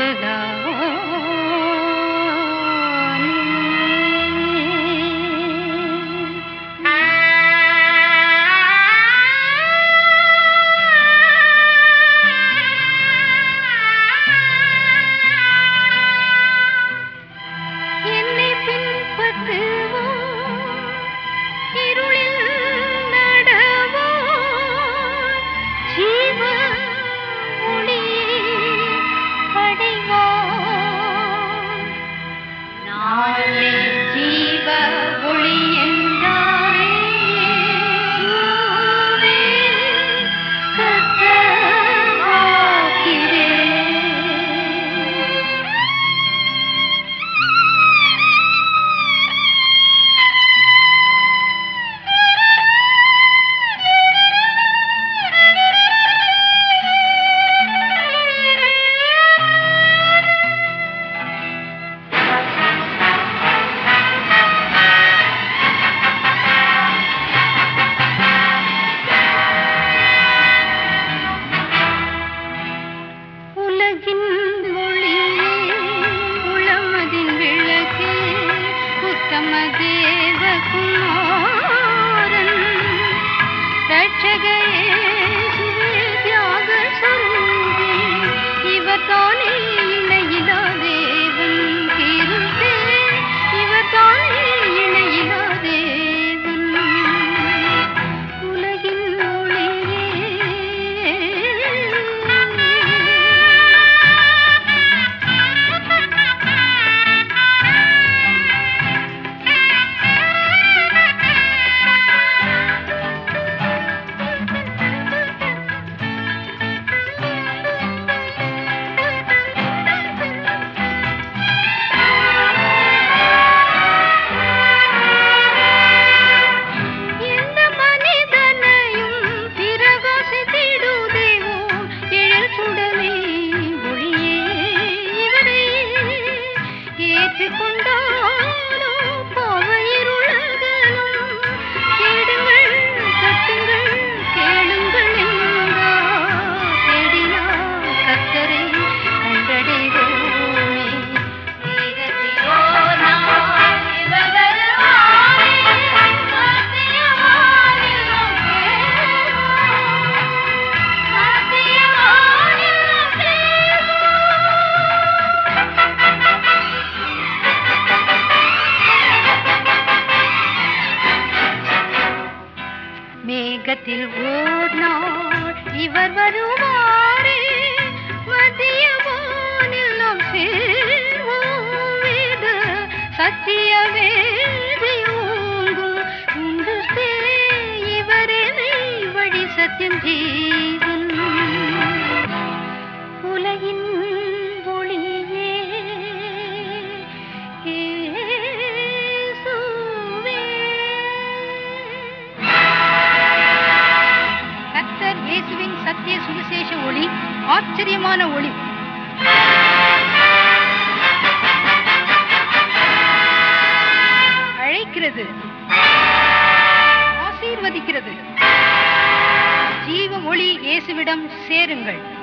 love மேகத்தில் ஓர் நாள் இவர் வருவாரே மதிய வானில் நாம் சேர்வோம் வேத சத்திய வேதி ஓங்கும் உண்டு இவரே வழி சத்தியம் ஜீவன் உலகின் ஆச்சரியமான ஒளி. அழைக்கிறது. ஆசீர்வதிக்கிறது. ஜீவ ஒளி இயேசுவிடம் சேருங்கள்.